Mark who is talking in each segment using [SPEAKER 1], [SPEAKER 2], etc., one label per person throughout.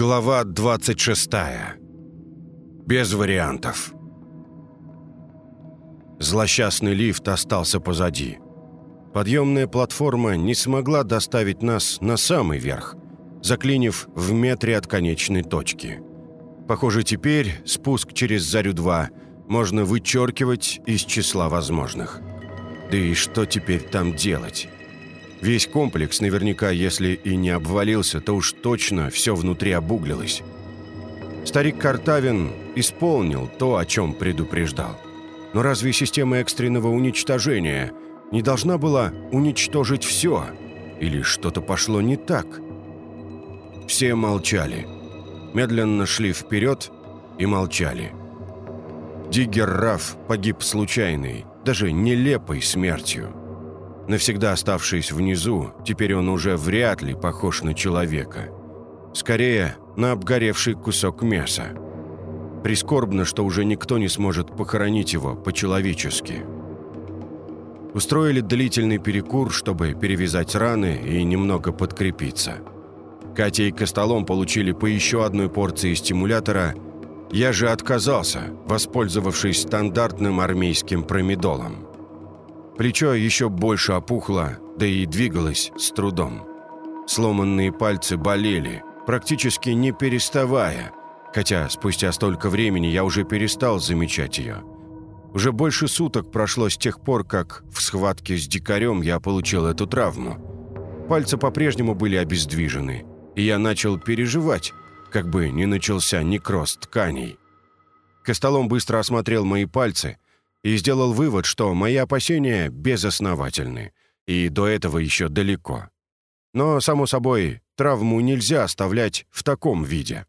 [SPEAKER 1] Глава 26. Без вариантов. Злосчастный лифт остался позади. Подъемная платформа не смогла доставить нас на самый верх, заклинив в метре от конечной точки. Похоже, теперь спуск через Зарю-2 можно вычеркивать из числа возможных. Да и что теперь там делать? Весь комплекс наверняка, если и не обвалился, то уж точно все внутри обуглилось. Старик Картавин исполнил то, о чем предупреждал. Но разве система экстренного уничтожения не должна была уничтожить все? Или что-то пошло не так? Все молчали. Медленно шли вперед и молчали. Диггер Раф погиб случайной, даже нелепой смертью. Навсегда оставшись внизу, теперь он уже вряд ли похож на человека. Скорее, на обгоревший кусок мяса. Прискорбно, что уже никто не сможет похоронить его по-человечески. Устроили длительный перекур, чтобы перевязать раны и немного подкрепиться. Катя и Костолом получили по еще одной порции стимулятора. Я же отказался, воспользовавшись стандартным армейским промедолом. Плечо еще больше опухло, да и двигалось с трудом. Сломанные пальцы болели, практически не переставая, хотя спустя столько времени я уже перестал замечать ее. Уже больше суток прошло с тех пор, как в схватке с дикарем я получил эту травму. Пальцы по-прежнему были обездвижены, и я начал переживать, как бы не начался некроз тканей. Костолом быстро осмотрел мои пальцы – и сделал вывод, что мои опасения безосновательны, и до этого еще далеко. Но, само собой, травму нельзя оставлять в таком виде.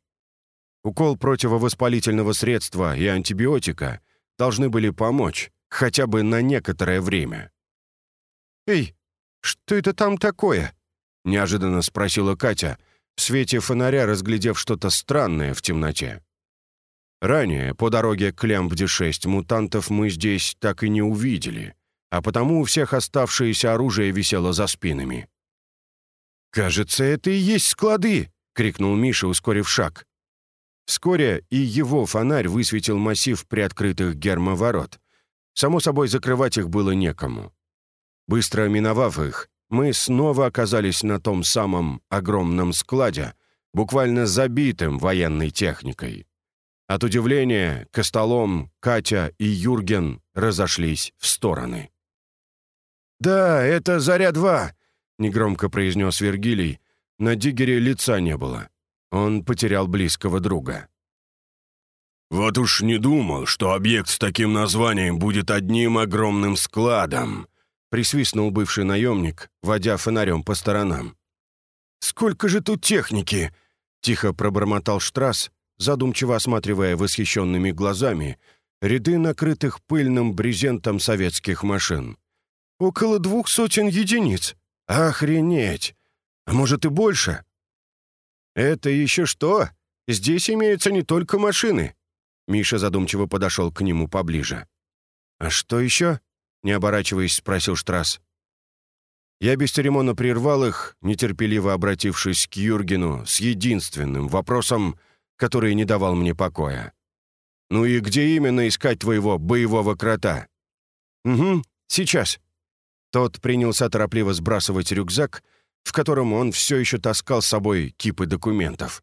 [SPEAKER 1] Укол противовоспалительного средства и антибиотика должны были помочь, хотя бы на некоторое время. «Эй, что это там такое?» — неожиданно спросила Катя, в свете фонаря разглядев что-то странное в темноте. Ранее, по дороге к Лямбде-6, мутантов мы здесь так и не увидели, а потому у всех оставшееся оружие висело за спинами. «Кажется, это и есть склады!» — крикнул Миша, ускорив шаг. Вскоре и его фонарь высветил массив приоткрытых гермоворот. Само собой, закрывать их было некому. Быстро миновав их, мы снова оказались на том самом огромном складе, буквально забитым военной техникой. От удивления Костолом, Катя и Юрген разошлись в стороны. «Да, это Заря-2», — негромко произнес Вергилий. На Дигере лица не было. Он потерял близкого друга.
[SPEAKER 2] «Вот уж не думал, что объект с таким названием будет одним огромным складом», — присвистнул бывший наемник, водя фонарем по сторонам.
[SPEAKER 1] «Сколько же тут техники!» — тихо пробормотал Штрасс, задумчиво осматривая восхищенными глазами ряды накрытых пыльным брезентом советских машин. «Около двух сотен единиц. Охренеть! А может и больше?» «Это еще что? Здесь имеются не только машины». Миша задумчиво подошел к нему поближе. «А что еще?» — не оборачиваясь, спросил Штрасс. Я бесцеремонно прервал их, нетерпеливо обратившись к Юргену с единственным вопросом — который не давал мне покоя. «Ну и где именно искать твоего боевого крота?» «Угу, сейчас». Тот принялся торопливо сбрасывать рюкзак, в котором он все еще таскал с собой кипы документов.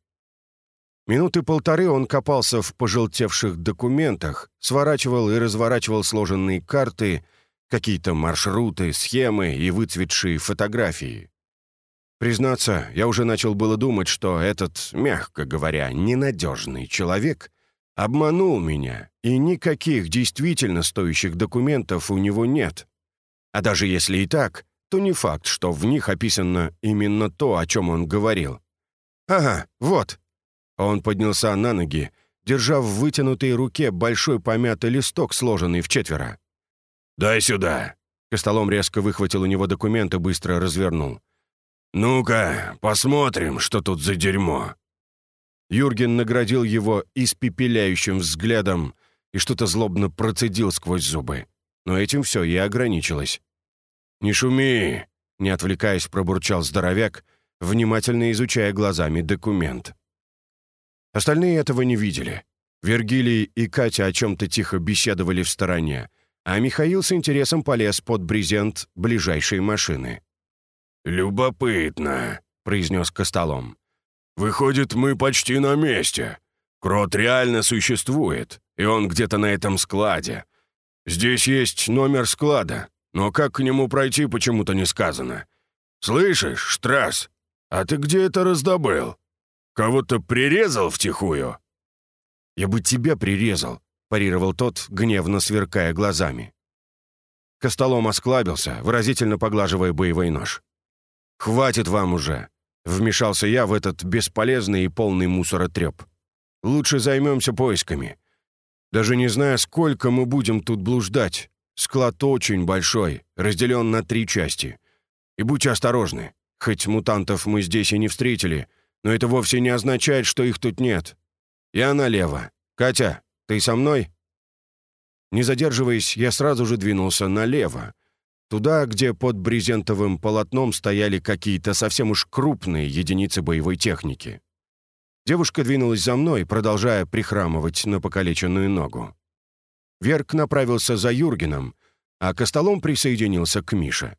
[SPEAKER 1] Минуты полторы он копался в пожелтевших документах, сворачивал и разворачивал сложенные карты, какие-то маршруты, схемы и выцветшие фотографии. Признаться, я уже начал было думать, что этот, мягко говоря, ненадежный человек обманул меня, и никаких действительно стоящих документов у него нет. А даже если и так, то не факт, что в них описано именно то, о чем он говорил. «Ага, вот». Он поднялся на ноги, держа в вытянутой руке большой помятый листок, сложенный в четверо.
[SPEAKER 2] «Дай сюда!»
[SPEAKER 1] Костолом резко выхватил у него документ и быстро развернул. «Ну-ка, посмотрим, что тут за дерьмо». Юрген наградил его испепеляющим взглядом и что-то злобно процедил сквозь зубы. Но этим все и ограничилось.
[SPEAKER 2] «Не шуми!» — не отвлекаясь, пробурчал здоровяк, внимательно изучая глазами документ.
[SPEAKER 1] Остальные этого не видели. Вергилий и Катя о чем-то тихо беседовали в стороне, а Михаил с интересом полез под брезент ближайшей машины.
[SPEAKER 2] «Любопытно», — произнес Костолом. «Выходит, мы почти на месте. Крот реально существует, и он где-то на этом складе. Здесь есть номер склада, но как к нему пройти, почему-то не сказано. Слышишь, Штрасс, а ты где это раздобыл? Кого-то прирезал втихую?»
[SPEAKER 1] «Я бы тебя прирезал», — парировал тот, гневно сверкая глазами. Костолом осклабился, выразительно поглаживая боевой нож. «Хватит вам уже!» — вмешался я в этот бесполезный и полный мусора треп. «Лучше займемся поисками. Даже не зная, сколько мы будем тут блуждать. Склад очень большой, разделен на три части. И будьте осторожны. Хоть мутантов мы здесь и не встретили, но это вовсе не означает, что их тут нет. Я налево. Катя, ты со мной?» Не задерживаясь, я сразу же двинулся налево. Туда, где под брезентовым полотном стояли какие-то совсем уж крупные единицы боевой техники. Девушка двинулась за мной, продолжая прихрамывать на покалеченную ногу. Верк направился за Юргеном, а Костолом присоединился к Мише.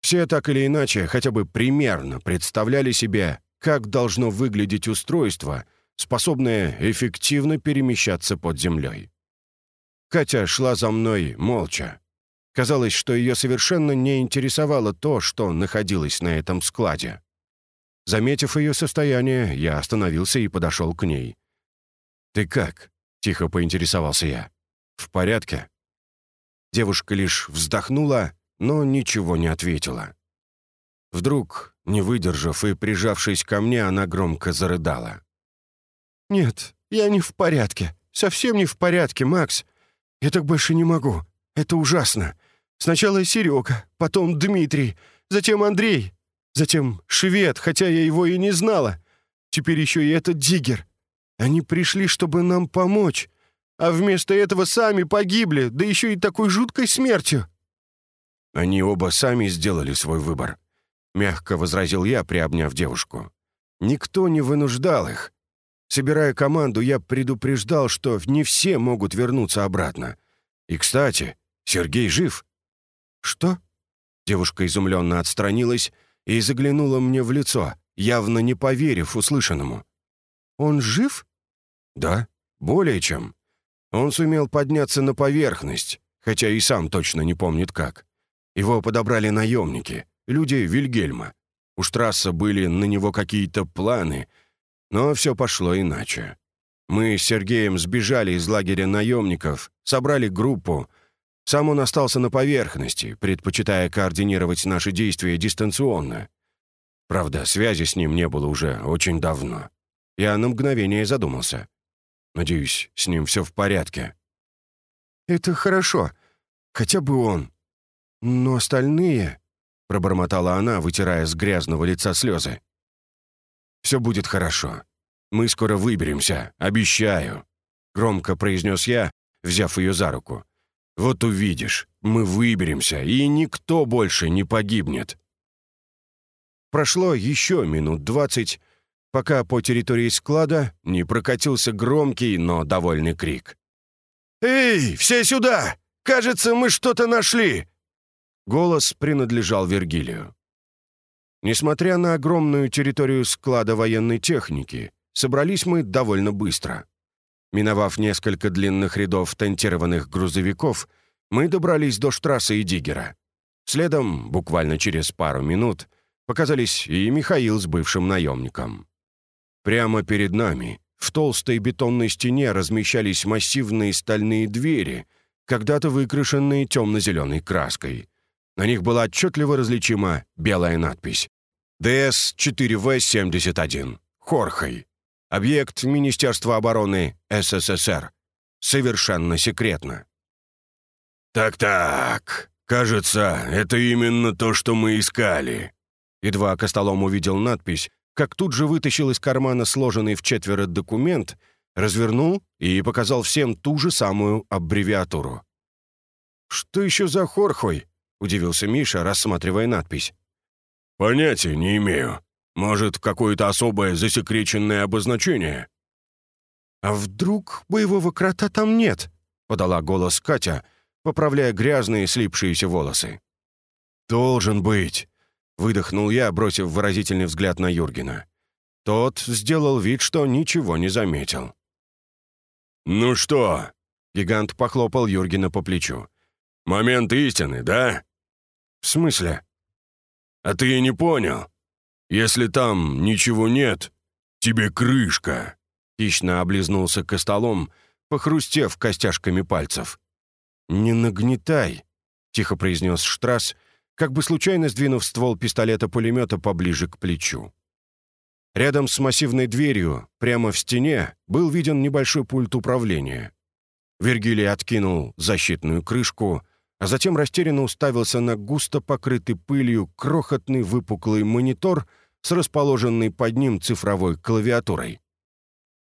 [SPEAKER 1] Все так или иначе, хотя бы примерно представляли себе, как должно выглядеть устройство, способное эффективно перемещаться под землей. Катя шла за мной молча. Казалось, что ее совершенно не интересовало то, что находилось на этом складе. Заметив ее состояние, я остановился и подошел к ней. «Ты как?» — тихо поинтересовался я. «В порядке?» Девушка лишь вздохнула, но ничего не ответила. Вдруг, не выдержав и прижавшись ко мне, она громко зарыдала. «Нет, я не в порядке. Совсем не в порядке, Макс. Я так больше не могу. Это ужасно. Сначала Серега, потом Дмитрий, затем Андрей. Затем швед, хотя я его и не знала. Теперь еще и этот диггер. Они пришли, чтобы нам помочь, а вместо этого сами погибли, да еще и такой жуткой смертью». «Они оба сами сделали свой выбор», — мягко возразил я, приобняв девушку. «Никто не вынуждал их. Собирая команду, я предупреждал, что не все могут вернуться обратно. И, кстати, Сергей жив». «Что?» Девушка изумленно отстранилась и заглянула мне в лицо, явно не поверив услышанному. «Он жив?» «Да, более чем. Он сумел подняться на поверхность, хотя и сам точно не помнит как. Его подобрали наемники, люди Вильгельма. У Штрасса были на него какие-то планы, но все пошло иначе. Мы с Сергеем сбежали из лагеря наемников, собрали группу, сам он остался на поверхности, предпочитая координировать наши действия дистанционно. Правда, связи с ним не было уже очень давно. Я на мгновение задумался. Надеюсь, с ним все в порядке. «Это хорошо. Хотя бы он. Но остальные...» — пробормотала она, вытирая с грязного лица слезы. «Все будет хорошо. Мы скоро выберемся, обещаю», — громко произнес я, взяв ее за руку. Вот увидишь, мы выберемся, и никто больше не погибнет. Прошло еще минут двадцать, пока по территории склада не прокатился громкий, но довольный крик. «Эй, все сюда! Кажется, мы что-то нашли!» Голос принадлежал Вергилию. Несмотря на огромную территорию склада военной техники, собрались мы довольно быстро. Миновав несколько длинных рядов тентированных грузовиков, мы добрались до Штрасса и Диггера. Следом, буквально через пару минут, показались и Михаил с бывшим наемником. Прямо перед нами, в толстой бетонной стене, размещались массивные стальные двери, когда-то выкрашенные темно-зеленой краской. На них была отчетливо различима белая надпись «ДС-4В-71. Хорхой». Объект Министерства обороны СССР. Совершенно секретно.
[SPEAKER 2] «Так-так, кажется, это именно то, что мы искали».
[SPEAKER 1] Едва Костолом увидел надпись, как тут же вытащил из кармана сложенный в четверо документ, развернул и показал всем ту же самую аббревиатуру. «Что еще за хорхой?» — удивился Миша, рассматривая надпись.
[SPEAKER 2] «Понятия не имею. Может, какое-то особое засекреченное обозначение?»
[SPEAKER 1] «А вдруг боевого крота там нет?» — подала голос Катя, поправляя грязные слипшиеся волосы. «Должен быть!» — выдохнул я, бросив выразительный взгляд на Юргена. Тот сделал вид, что ничего не заметил.
[SPEAKER 2] «Ну что?»
[SPEAKER 1] — гигант похлопал Юргена по плечу.
[SPEAKER 2] «Момент истины, да?»
[SPEAKER 1] «В смысле?»
[SPEAKER 2] «А ты и не понял. Если там ничего нет, тебе крышка!»
[SPEAKER 1] Хищно облизнулся костолом, похрустев костяшками пальцев. «Не нагнетай», — тихо произнес Штрасс, как бы случайно сдвинув ствол пистолета-пулемета поближе к плечу. Рядом с массивной дверью, прямо в стене, был виден небольшой пульт управления. Вергилий откинул защитную крышку, а затем растерянно уставился на густо покрытый пылью крохотный выпуклый монитор с расположенной под ним цифровой клавиатурой.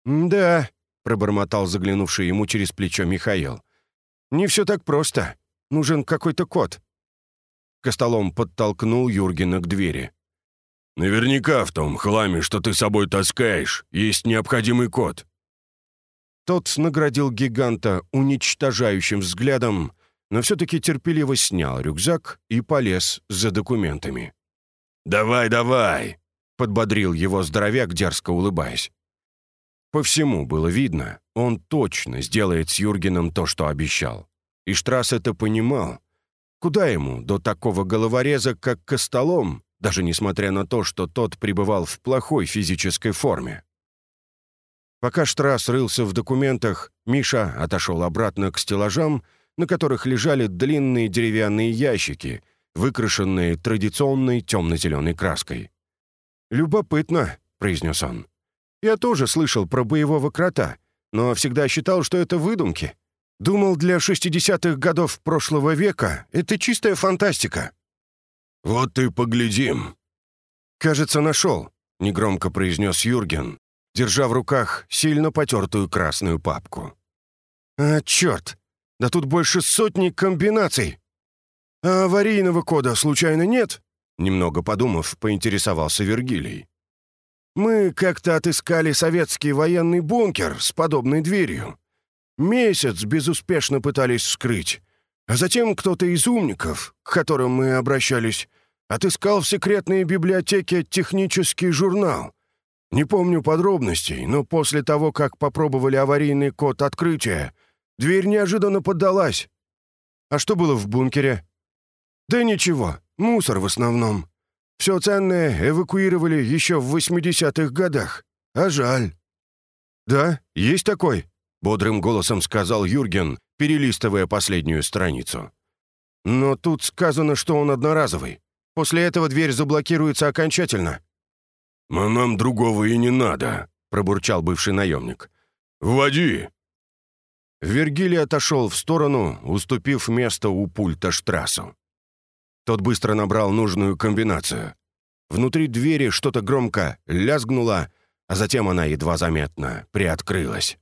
[SPEAKER 1] «Да», — пробормотал заглянувший ему через плечо Михаил. «Не все так просто. Нужен какой-то код». Костолом подтолкнул Юргена к двери.
[SPEAKER 2] «Наверняка в том хламе, что ты с собой таскаешь, есть необходимый код».
[SPEAKER 1] Тот наградил гиганта уничтожающим взглядом, но все-таки терпеливо снял рюкзак и полез за документами.
[SPEAKER 2] «Давай, давай!»
[SPEAKER 1] — подбодрил его здоровяк, дерзко улыбаясь. По всему было видно, он точно сделает с Юргеном то, что обещал. И Штрасс это понимал. Куда ему до такого головореза, как Костолом, даже несмотря на то, что тот пребывал в плохой физической форме? Пока Штрасс рылся в документах, Миша отошел обратно к стеллажам, на которых лежали длинные деревянные ящики, выкрашенные традиционной темно-зеленой краской. «Любопытно», — произнес он. «Я тоже слышал про боевого крота, но всегда считал, что это выдумки. Думал, для 60-х годов прошлого века это чистая фантастика».
[SPEAKER 2] «Вот и поглядим».
[SPEAKER 1] «Кажется, нашел», — негромко произнес Юрген, держа в руках сильно потертую красную папку. «А, черт! Да тут больше сотни комбинаций! А аварийного кода случайно нет?» Немного подумав, поинтересовался Вергилий. «Мы как-то отыскали советский военный бункер с подобной дверью. Месяц безуспешно пытались вскрыть, а затем кто-то из умников, к которым мы обращались, отыскал в секретной библиотеке технический журнал, не помню подробностей, но после того, как попробовали аварийный код открытия, дверь неожиданно поддалась. А что было в бункере? Да ничего, мусор в основном. Все ценное эвакуировали еще в 80-х годах. А жаль. «Да, есть такой», — бодрым голосом сказал Юрген, перелистывая последнюю страницу. «Но тут сказано, что он одноразовый. После этого дверь заблокируется окончательно».
[SPEAKER 2] «А нам другого и не надо», — пробурчал бывший наемник. «Вводи!»
[SPEAKER 1] Вергилий отошел в сторону, уступив место у пульта Штрассу. Тот быстро набрал нужную комбинацию. Внутри двери что-то громко лязгнуло, а затем она едва заметно приоткрылась.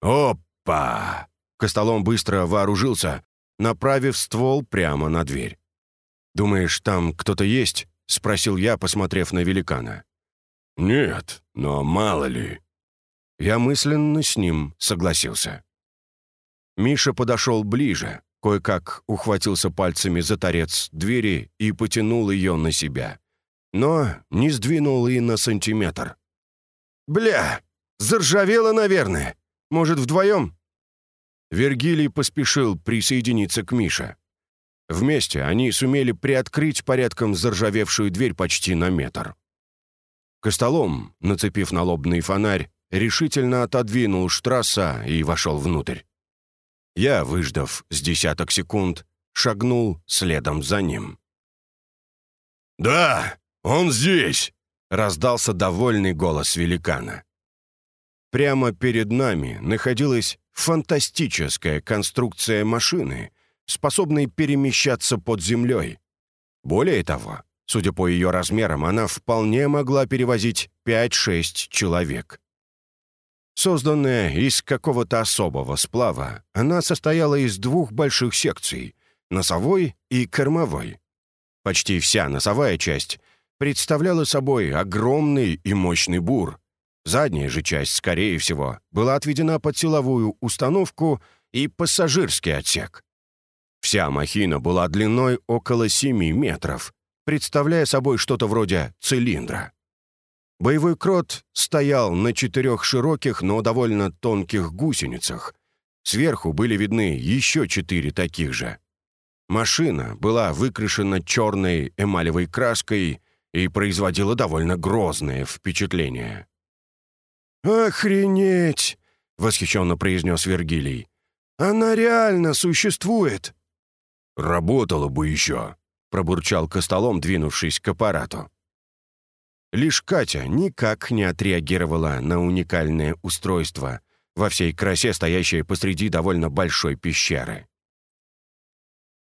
[SPEAKER 1] «Опа!» Костолом быстро вооружился, направив ствол прямо на дверь. «Думаешь, там кто-то есть?» — спросил я, посмотрев на великана.
[SPEAKER 2] «Нет, но мало ли».
[SPEAKER 1] Я мысленно с ним согласился. Миша подошел ближе, кое-как ухватился пальцами за торец двери и потянул ее на себя. Но не сдвинул и на сантиметр. «Бля! Заржавело, наверное! Может, вдвоем?» Вергилий поспешил присоединиться к Мише. Вместе они сумели приоткрыть порядком заржавевшую дверь почти на метр. Костолом, нацепив налобный фонарь, решительно отодвинул штрасса и вошел внутрь. Я, выждав с десяток секунд, шагнул следом за ним.
[SPEAKER 2] «Да, он здесь!»
[SPEAKER 1] — раздался довольный голос великана. Прямо перед нами находилась фантастическая конструкция машины, способной перемещаться под землей. Более того, Судя по ее размерам, она вполне могла перевозить 5-6 человек. Созданная из какого-то особого сплава, она состояла из двух больших секций — носовой и кормовой. Почти вся носовая часть представляла собой огромный и мощный бур. Задняя же часть, скорее всего, была отведена под силовую установку и пассажирский отсек. Вся махина была длиной около 7 метров, представляя собой что-то вроде цилиндра. Боевой крот стоял на четырех широких, но довольно тонких гусеницах. Сверху были видны еще четыре таких же. Машина была выкрашена черной эмалевой краской и производила довольно грозное впечатление. «Охренеть!» — восхищенно произнес Вергилий. «Она реально существует!»
[SPEAKER 2] «Работала бы еще!» — пробурчал Костолом, двинувшись к аппарату.
[SPEAKER 1] Лишь Катя никак не отреагировала на уникальное устройство, во всей красе стоящее посреди довольно большой пещеры.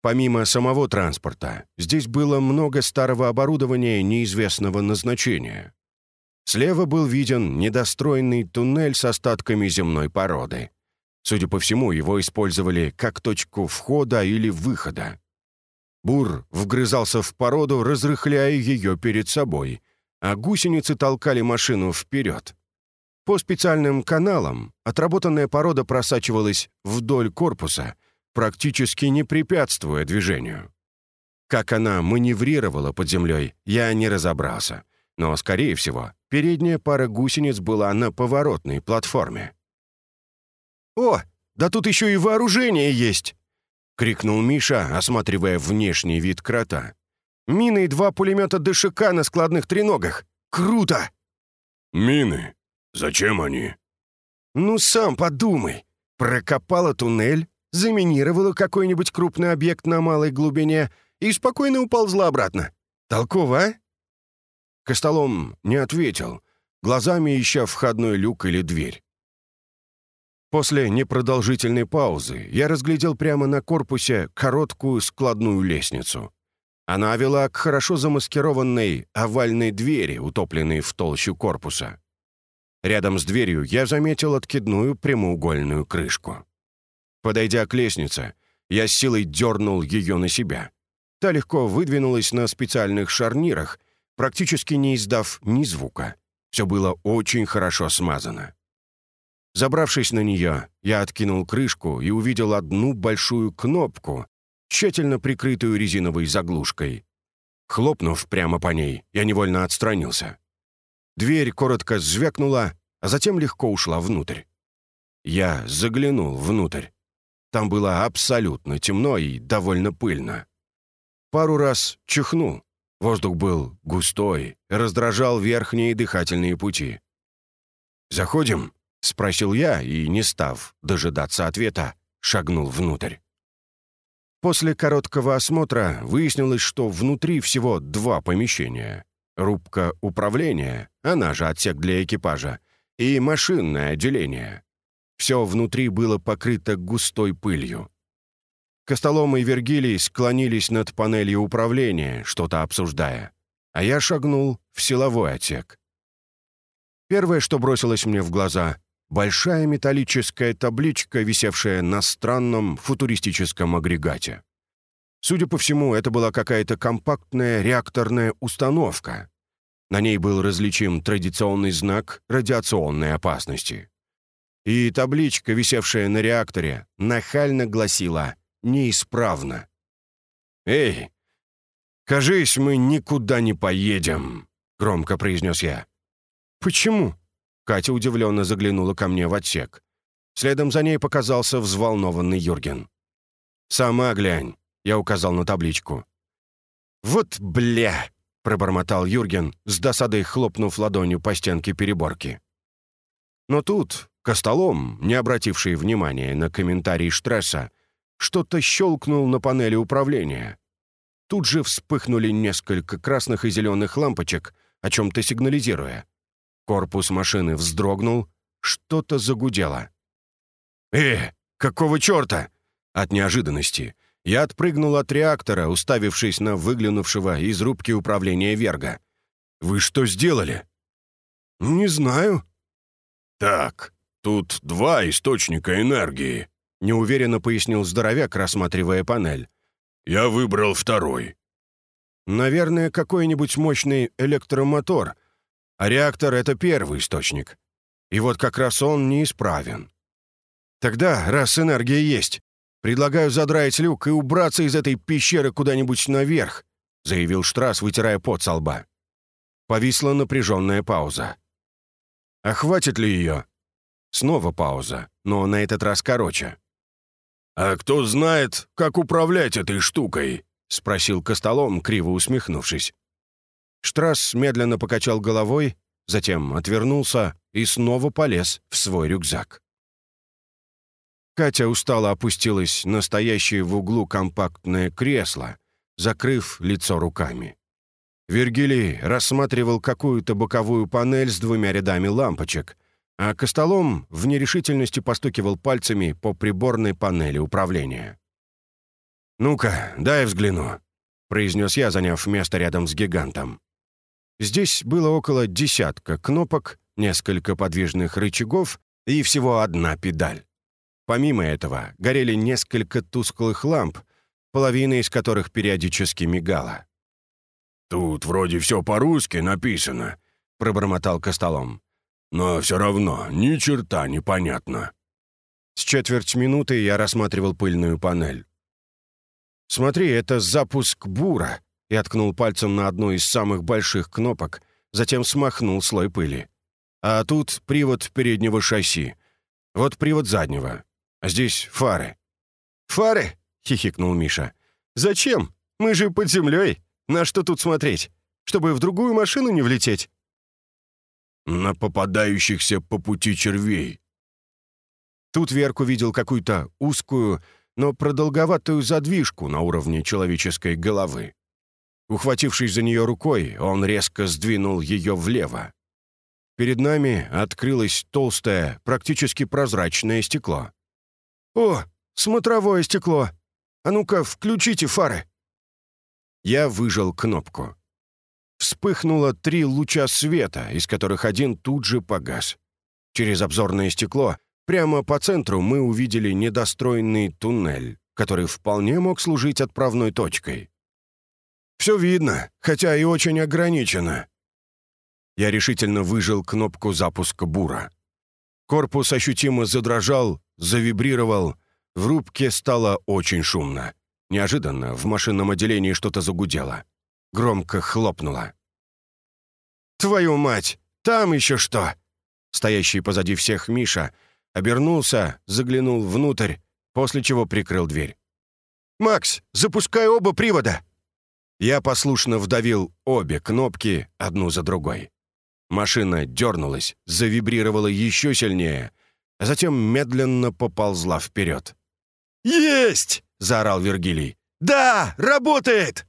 [SPEAKER 1] Помимо самого транспорта, здесь было много старого оборудования неизвестного назначения. Слева был виден недостроенный туннель с остатками земной породы. Судя по всему, его использовали как точку входа или выхода. Бур вгрызался в породу, разрыхляя ее перед собой, а гусеницы толкали машину вперед. По специальным каналам отработанная порода просачивалась вдоль корпуса — практически не препятствуя движению. Как она маневрировала под землей, я не разобрался. Но, скорее всего, передняя пара гусениц была на поворотной платформе. «О, да тут еще и вооружение есть!» — крикнул Миша, осматривая внешний вид крота. «Мины и два пулемета ДШК на складных треногах! Круто!»
[SPEAKER 2] «Мины? Зачем они?»
[SPEAKER 1] «Ну, сам подумай. Прокопала туннель, заминировала какой-нибудь крупный объект на малой глубине и спокойно уползла обратно. Толково, а?» Костолом не ответил, глазами ища входной люк или дверь. После непродолжительной паузы я разглядел прямо на корпусе короткую складную лестницу. Она вела к хорошо замаскированной овальной двери, утопленной в толщу корпуса. Рядом с дверью я заметил откидную прямоугольную крышку. Подойдя к лестнице, я с силой дернул ее на себя. Та легко выдвинулась на специальных шарнирах, практически не издав ни звука. Все было очень хорошо смазано. Забравшись на нее, я откинул крышку и увидел одну большую кнопку, тщательно прикрытую резиновой заглушкой. Хлопнув прямо по ней, я невольно отстранился. Дверь коротко звякнула, а затем легко ушла внутрь. Я заглянул внутрь. Там было абсолютно темно и довольно пыльно. Пару раз чихнул. Воздух был густой, раздражал верхние дыхательные пути. «Заходим?» — спросил я и, не став дожидаться ответа, шагнул внутрь. После короткого осмотра выяснилось, что внутри всего два помещения. Рубка управления, она же отсек для экипажа, и машинное отделение. Все внутри было покрыто густой пылью. Костолом и Вергилий склонились над панелью управления, что-то обсуждая, а я шагнул в силовой отсек. Первое, что бросилось мне в глаза — большая металлическая табличка, висевшая на странном футуристическом агрегате. Судя по всему, это была какая-то компактная реакторная установка. На ней был различим традиционный знак радиационной опасности и табличка, висевшая на реакторе, нахально гласила «Неисправно». «Эй, кажись, мы никуда не поедем», — громко произнес я. «Почему?» — Катя удивленно заглянула ко мне в отсек. Следом за ней показался взволнованный Юрген. «Сама глянь», — я указал на табличку. «Вот бля!» — пробормотал Юрген, с досадой хлопнув ладонью по стенке переборки. Но тут, Костолом, не обративший внимания на комментарий Штресса, что-то щелкнул на панели управления. Тут же вспыхнули несколько красных и зеленых лампочек, о чем-то сигнализируя. Корпус машины вздрогнул, что-то загудело. «Э, какого черта?» От неожиданности я отпрыгнул от реактора, уставившись на выглянувшего из рубки управления Верга. «Вы что сделали?» «Не знаю».
[SPEAKER 2] «Так, «Тут два источника энергии», — неуверенно пояснил здоровяк, рассматривая панель. «Я выбрал второй».
[SPEAKER 1] Наверное, какой-нибудь мощный электромотор. А реактор — это первый источник. И вот как раз он неисправен. Тогда, раз энергия есть, предлагаю задраить люк и убраться из этой пещеры куда-нибудь наверх, заявил Штрасс, вытирая пот со лба. Повисла напряженная пауза. «А хватит ли ее?» Снова пауза, но на этот раз короче.
[SPEAKER 2] «А кто знает, как управлять этой штукой?»
[SPEAKER 1] — спросил Костолом, криво усмехнувшись. Штрасс медленно покачал головой, затем отвернулся и снова полез в свой рюкзак. Катя устало опустилась на стоящее в углу компактное кресло, закрыв лицо руками. Вергилий рассматривал какую-то боковую панель с двумя рядами лампочек, а Костолом в нерешительности постукивал пальцами по приборной панели управления. «Ну-ка, дай взгляну», — произнес я, заняв место рядом с гигантом. Здесь было около десятка кнопок, несколько подвижных рычагов и всего одна педаль. Помимо этого, горели несколько тусклых ламп, половина из которых периодически мигала.
[SPEAKER 2] «Тут вроде все по-русски написано», — пробормотал Костолом. «Но все равно ни черта непонятно».
[SPEAKER 1] С четверть минуты я рассматривал пыльную панель. «Смотри, это запуск бура», — и откнул пальцем на одну из самых больших кнопок, затем смахнул слой пыли. «А тут привод переднего шасси. Вот привод заднего. А здесь фары».
[SPEAKER 3] «Фары?» — хихикнул Миша. «Зачем? Мы же под землей. На что тут смотреть? Чтобы в другую машину не влететь?»
[SPEAKER 2] «На попадающихся по пути червей».
[SPEAKER 1] Тут Верку видел какую-то узкую, но продолговатую задвижку на уровне человеческой головы. Ухватившись за нее рукой, он резко сдвинул ее влево. Перед нами открылось толстое, практически прозрачное стекло.
[SPEAKER 3] «О, смотровое стекло! А ну-ка, включите фары!»
[SPEAKER 1] Я выжал кнопку. Вспыхнуло три луча света, из которых один тут же погас. Через обзорное стекло прямо по центру мы увидели недостроенный туннель, который вполне мог служить отправной точкой.
[SPEAKER 3] «Все видно, хотя и очень ограничено».
[SPEAKER 1] Я решительно выжил кнопку запуска бура. Корпус ощутимо задрожал, завибрировал. В рубке стало очень шумно. Неожиданно в машинном отделении что-то загудело. Громко хлопнуло.
[SPEAKER 3] «Твою мать! Там еще что!»
[SPEAKER 1] Стоящий позади всех Миша обернулся, заглянул внутрь, после чего прикрыл дверь.
[SPEAKER 3] «Макс, запускай оба привода!»
[SPEAKER 1] Я послушно вдавил обе кнопки одну за другой. Машина дернулась, завибрировала еще сильнее, а затем медленно поползла вперед.
[SPEAKER 3] «Есть!» — заорал Вергилий. «Да, работает!»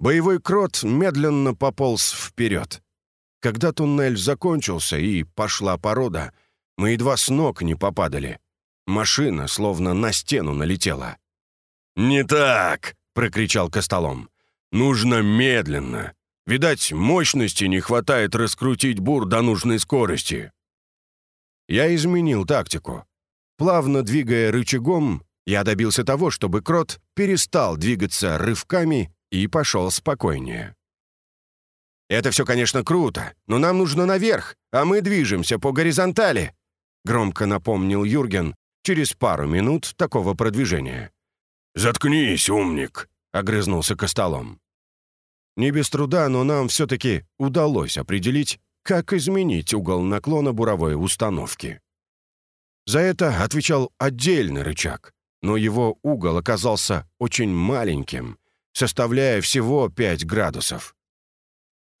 [SPEAKER 1] Боевой крот медленно пополз вперед. Когда туннель закончился и пошла порода, мы едва с ног не попадали. Машина словно на стену налетела.
[SPEAKER 2] «Не так!» — прокричал Костолом. «Нужно медленно. Видать, мощности не хватает раскрутить бур до нужной скорости».
[SPEAKER 1] Я изменил тактику. Плавно двигая рычагом, я добился того, чтобы крот перестал двигаться рывками и пошел спокойнее. «Это все, конечно, круто, но нам нужно наверх, а мы движемся по горизонтали», громко напомнил Юрген через пару минут такого продвижения.
[SPEAKER 2] «Заткнись, умник!» — огрызнулся Костолом.
[SPEAKER 1] Не без труда, но нам все-таки удалось определить, как изменить угол наклона буровой установки. За это отвечал отдельный рычаг, но его угол оказался очень маленьким, составляя всего 5 градусов.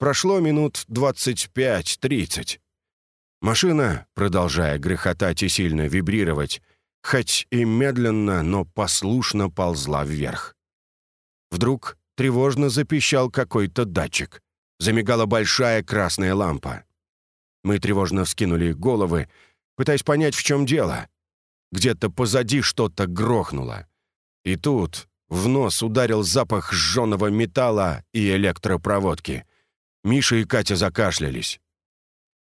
[SPEAKER 1] Прошло минут 25-30. Машина, продолжая грохотать и сильно вибрировать, хоть и медленно, но послушно ползла вверх. Вдруг тревожно запищал какой-то датчик. Замигала большая красная лампа. Мы тревожно вскинули головы, пытаясь понять, в чем дело. Где-то позади что-то грохнуло. И тут в нос ударил запах сжженного металла и электропроводки. Миша и Катя закашлялись.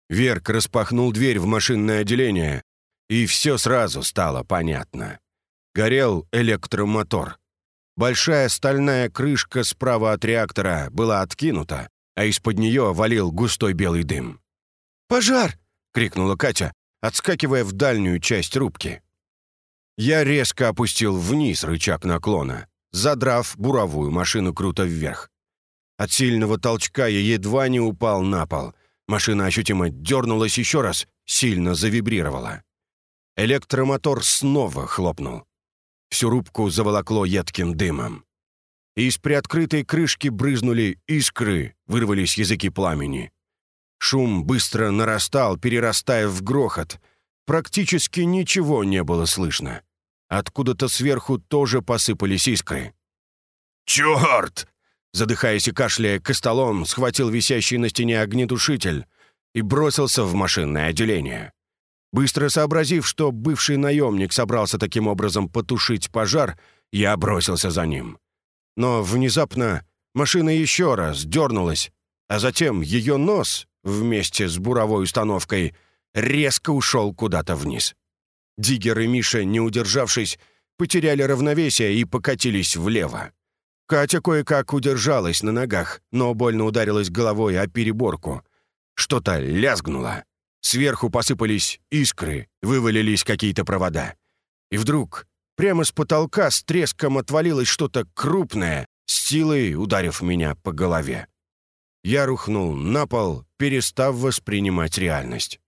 [SPEAKER 1] Верк распахнул дверь в машинное отделение, и все сразу стало понятно. Горел электромотор. Большая стальная крышка справа от реактора была откинута, а из-под нее валил густой белый дым. «Пожар!» — крикнула Катя, отскакивая в дальнюю часть рубки. Я резко опустил вниз рычаг наклона, задрав буровую машину круто вверх. От сильного толчка я едва не упал на пол. Машина ощутимо дернулась еще раз, сильно завибрировала. Электромотор снова хлопнул. Всю рубку заволокло едким дымом. Из приоткрытой крышки брызнули искры, вырвались языки пламени. Шум быстро нарастал, перерастая в грохот. Практически ничего не было слышно. Откуда-то сверху тоже посыпались искры.
[SPEAKER 2] «Чёрт!»
[SPEAKER 1] Задыхаясь и кашляя, Костолом схватил висящий на стене огнетушитель и бросился в машинное отделение. Быстро сообразив, что бывший наемник собрался таким образом потушить пожар, я бросился за ним. Но внезапно машина еще раз дернулась, а затем ее нос, вместе с буровой установкой, резко ушел куда-то вниз. Диггер и Миша, не удержавшись, потеряли равновесие и покатились влево. Катя кое-как удержалась на ногах, но больно ударилась головой о переборку. Что-то лязгнуло. Сверху посыпались искры, вывалились какие-то провода. И вдруг прямо с потолка с треском отвалилось что-то крупное, с силой ударив меня по голове. Я рухнул на пол, перестав воспринимать реальность.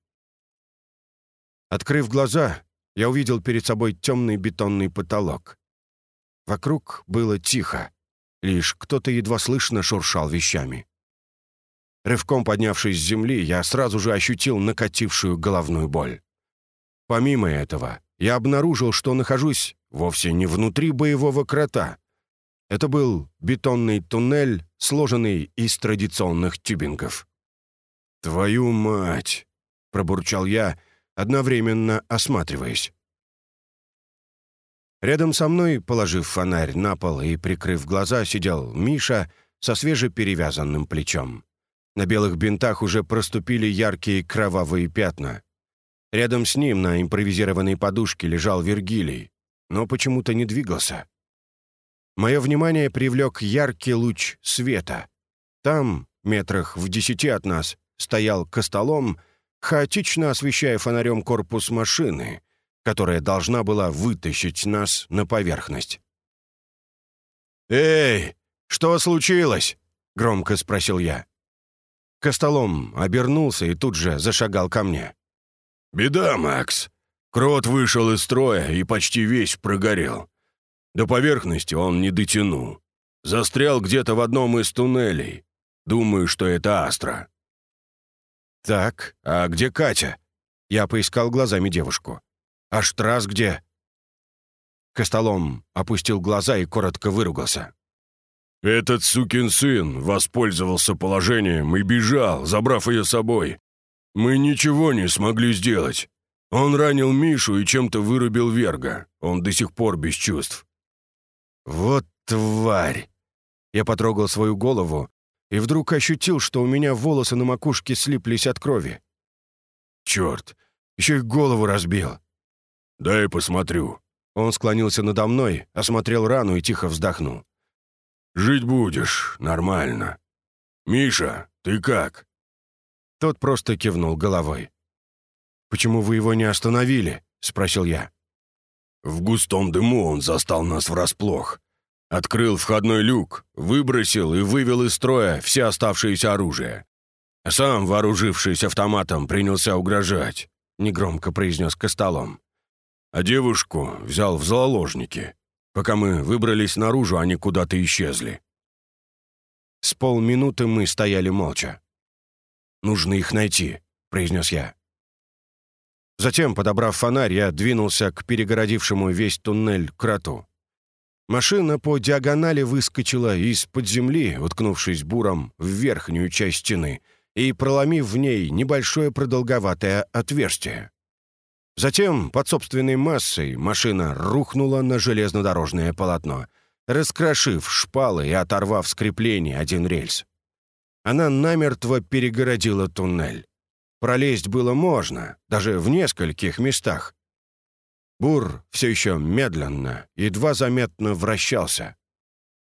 [SPEAKER 1] Открыв глаза, я увидел перед собой темный бетонный потолок. Вокруг было тихо. Лишь кто-то едва слышно шуршал вещами. Рывком поднявшись с земли, я сразу же ощутил накатившую головную боль. Помимо этого, я обнаружил, что нахожусь вовсе не внутри боевого крота. Это был бетонный туннель, сложенный из традиционных тюбингов. «Твою мать!» — пробурчал я, одновременно осматриваясь. Рядом со мной, положив фонарь на пол и прикрыв глаза, сидел Миша со свежеперевязанным плечом. На белых бинтах уже проступили яркие кровавые пятна. Рядом с ним на импровизированной подушке лежал Вергилий, но почему-то не двигался. Мое внимание привлек яркий луч света. Там, метрах в десяти от нас, стоял костолом, хаотично освещая фонарем корпус машины, которая должна была вытащить нас на поверхность. «Эй, что случилось?» — громко спросил я. Костолом обернулся и тут же зашагал ко мне.
[SPEAKER 2] «Беда, Макс. Крот вышел из строя и почти весь прогорел. До поверхности он не дотянул. Застрял где-то в одном из туннелей. Думаю, что это Астра».
[SPEAKER 1] «Так, а где Катя?» Я поискал глазами девушку. «А Штрасс где?» Костолом опустил глаза и коротко выругался.
[SPEAKER 2] Этот сукин сын воспользовался положением и бежал, забрав ее с собой. Мы ничего не смогли сделать. Он ранил Мишу и чем-то вырубил Верга. Он до сих пор без чувств.
[SPEAKER 1] «Вот тварь!» Я потрогал свою голову и вдруг ощутил, что у меня волосы на макушке слиплись от крови. «Черт! Еще и голову разбил!»
[SPEAKER 2] «Дай посмотрю».
[SPEAKER 1] Он склонился надо мной, осмотрел рану и тихо вздохнул.
[SPEAKER 2] Жить будешь, нормально. Миша, ты как?»
[SPEAKER 1] Тот просто кивнул головой. «Почему вы его не остановили?» — спросил я.
[SPEAKER 2] В густом дыму он застал нас врасплох. Открыл входной люк, выбросил и вывел из строя все оставшееся оружие. Сам, вооружившись автоматом, принялся угрожать, — негромко произнес Костолом. А девушку взял в заложники. Пока мы выбрались наружу, они куда-то исчезли.
[SPEAKER 1] С полминуты мы стояли молча. «Нужно их найти», — произнес я. Затем, подобрав фонарь, я двинулся к перегородившему весь туннель кроту. Машина по диагонали выскочила из-под земли, уткнувшись буром в верхнюю часть стены и проломив в ней небольшое продолговатое отверстие. Затем, под собственной массой, машина рухнула на железнодорожное полотно, раскрошив шпалы и оторвав скрепление один рельс. Она намертво перегородила туннель. Пролезть было можно, даже в нескольких местах. Бур все еще медленно, едва заметно вращался.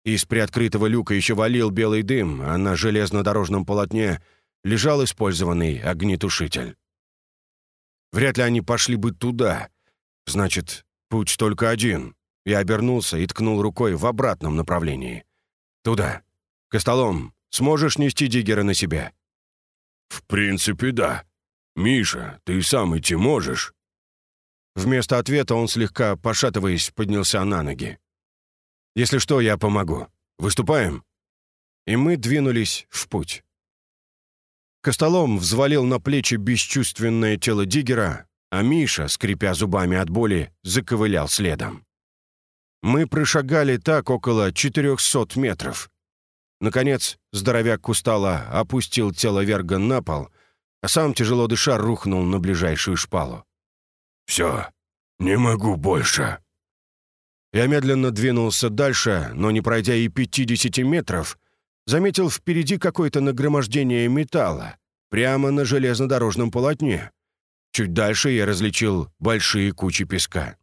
[SPEAKER 1] Из приоткрытого люка еще валил белый дым, а на железнодорожном полотне лежал использованный огнетушитель. Вряд ли они пошли бы туда. Значит, путь только один. Я обернулся и ткнул рукой в обратном направлении. «Туда. Костолом, сможешь нести Диггера на себя?»
[SPEAKER 2] «В принципе, да. Миша, ты сам идти можешь?»
[SPEAKER 1] Вместо ответа он, слегка пошатываясь, поднялся на ноги. «Если что, я помогу. Выступаем?» И мы двинулись в путь. Костолом взвалил на плечи бесчувственное тело Диггера, а Миша, скрипя зубами от боли, заковылял следом. Мы прошагали так около 400 метров. Наконец, здоровяк Кустала опустил тело Верга на пол, а сам, тяжело дыша, рухнул на ближайшую шпалу.
[SPEAKER 2] «Все, не могу больше».
[SPEAKER 1] Я медленно двинулся дальше, но не пройдя и 50 метров, заметил впереди какое-то нагромождение металла, прямо на железнодорожном полотне. Чуть дальше я различил большие кучи песка.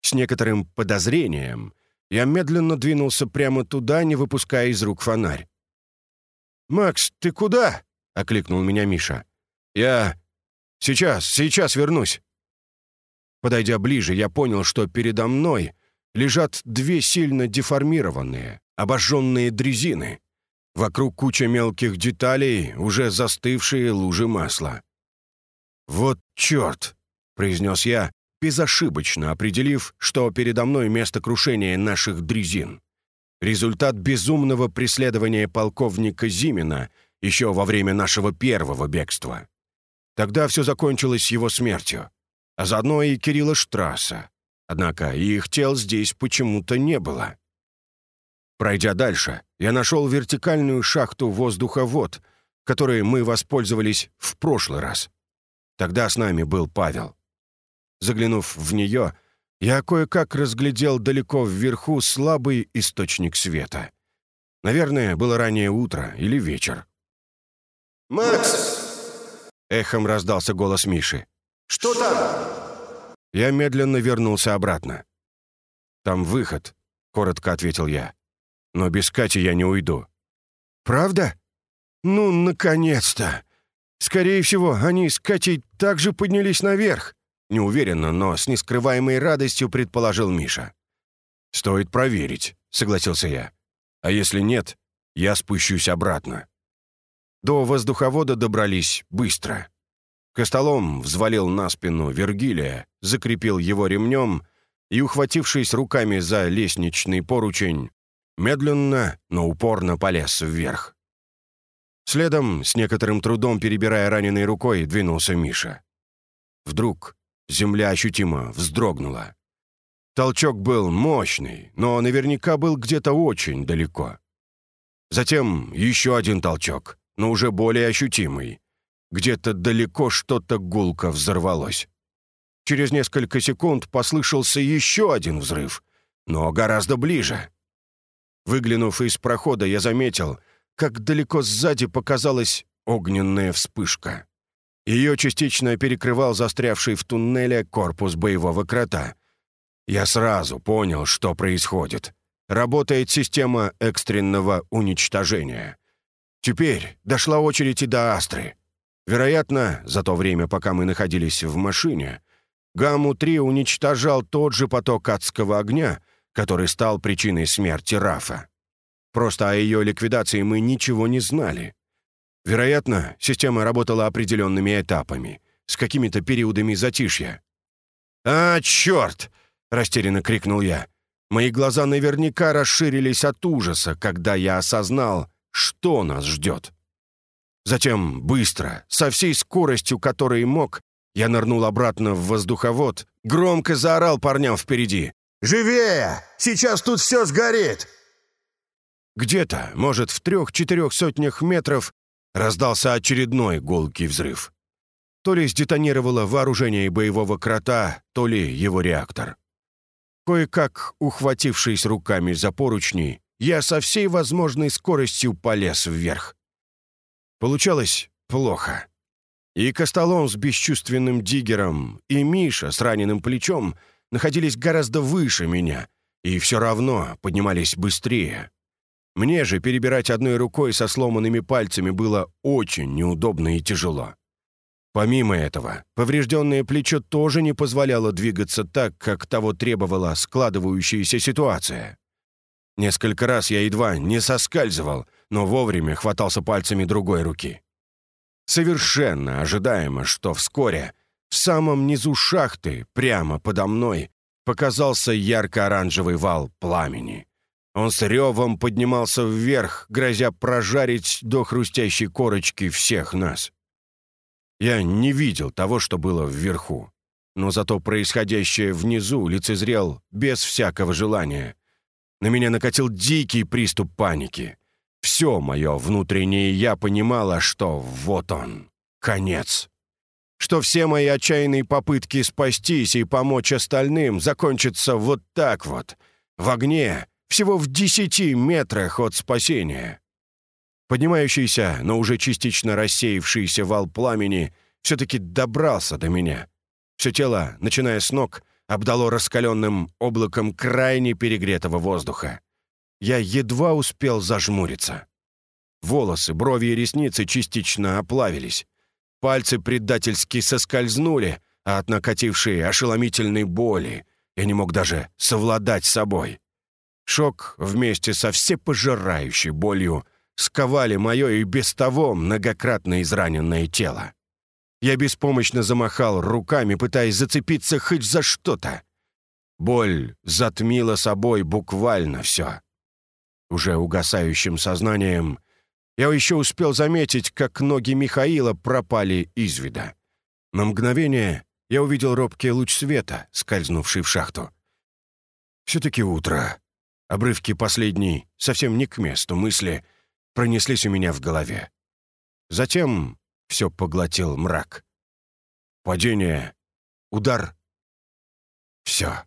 [SPEAKER 1] С некоторым подозрением я медленно двинулся прямо туда, не выпуская из рук фонарь. «Макс, ты куда?» — окликнул меня Миша. «Я... Сейчас, сейчас вернусь». Подойдя ближе, я понял, что передо мной лежат две сильно деформированные, обожженные дрезины. Вокруг куча мелких деталей, уже застывшие лужи масла. «Вот черт!» — произнес я, безошибочно определив, что передо мной место крушения наших дрезин. Результат безумного преследования полковника Зимина еще во время нашего первого бегства. Тогда все закончилось его смертью, а заодно и Кирилла Штрасса. Однако их тел здесь почему-то не было. Пройдя дальше, я нашел вертикальную шахту воздуховод, которой мы воспользовались в прошлый раз. Тогда с нами был Павел. Заглянув в нее, я кое-как разглядел далеко вверху слабый источник света. Наверное, было раннее утро или вечер.
[SPEAKER 3] «Макс!»
[SPEAKER 1] — эхом раздался голос Миши.
[SPEAKER 3] «Что там?»
[SPEAKER 1] Я медленно вернулся обратно. «Там выход», — коротко ответил я. «Но без Кати я не уйду». «Правда? Ну, наконец-то! Скорее всего, они с Катей также поднялись наверх». Неуверенно, но с нескрываемой радостью предположил Миша. «Стоит проверить», — согласился я. «А если нет, я спущусь обратно». До воздуховода добрались быстро. Костолом взвалил на спину Вергилия, закрепил его ремнем и, ухватившись руками за лестничный поручень, медленно, но упорно полез вверх. Следом, с некоторым трудом перебирая раненой рукой, двинулся Миша. Вдруг земля ощутимо вздрогнула. Толчок был мощный, но наверняка был где-то очень далеко. Затем еще один толчок, но уже более ощутимый. Где-то далеко что-то гулко взорвалось. Через несколько секунд послышался еще один взрыв, но гораздо ближе. Выглянув из прохода, я заметил, как далеко сзади показалась огненная вспышка. Ее частично перекрывал застрявший в туннеле корпус боевого крота. Я сразу понял, что происходит. Работает система экстренного уничтожения. Теперь дошла очередь и до Астры. Вероятно, за то время, пока мы находились в машине, Гамму-3 уничтожал тот же поток адского огня, который стал причиной смерти Рафа. Просто о ее ликвидации мы ничего не знали. Вероятно, система работала определенными этапами, с какими-то периодами затишья. «А, черт!» — растерянно крикнул я. Мои глаза наверняка расширились от ужаса, когда я осознал, что нас ждет. Затем, быстро, со всей скоростью, которой мог, я нырнул обратно в воздуховод, громко заорал парням впереди.
[SPEAKER 3] «Живее! Сейчас тут все сгорит!»
[SPEAKER 1] Где-то, может, в трех-четырех сотнях метров раздался очередной гулкий взрыв. То ли сдетонировало вооружение боевого крота, то ли его реактор. Кое-как, ухватившись руками за поручни, я со всей возможной скоростью полез вверх. Получалось плохо. И Костолом с бесчувственным диггером, и Миша с раненым плечом находились гораздо выше меня, и все равно поднимались быстрее. Мне же перебирать одной рукой со сломанными пальцами было очень неудобно и тяжело. Помимо этого, поврежденное плечо тоже не позволяло двигаться так, как того требовала складывающаяся ситуация. Несколько раз я едва не соскальзывал, но вовремя хватался пальцами другой руки. Совершенно ожидаемо, что вскоре в самом низу шахты, прямо подо мной, показался ярко-оранжевый вал пламени. Он с ревом поднимался вверх, грозя прожарить до хрустящей корочки всех нас. Я не видел того, что было вверху, но зато происходящее внизу лицезрел без всякого желания. На меня накатил дикий приступ паники. Все мое внутреннее «я» понимало, что вот он, конец. Что все мои отчаянные попытки спастись и помочь остальным закончатся вот так вот, в огне, всего в десяти метрах от спасения. Поднимающийся, но уже частично рассеявшийся вал пламени все-таки добрался до меня. Все тело, начиная с ног, обдало раскаленным облаком крайне перегретого воздуха. Я едва успел зажмуриться. Волосы, брови и ресницы частично оплавились. Пальцы предательски соскользнули, а от накатившей ошеломительной боли я не мог даже совладать с собой. Шок вместе со всепожирающей болью сковали мое и без того многократно израненное тело. Я беспомощно замахал руками, пытаясь зацепиться хоть за что-то. Боль затмила собой буквально все. Уже угасающим сознанием я еще успел заметить, как ноги Михаила пропали из вида. На мгновение я увидел робкий луч света, скользнувший в шахту. Все-таки утро. Обрывки последней, совсем не к месту мысли, пронеслись у меня в голове. Затем все поглотил мрак. Падение, удар. Все.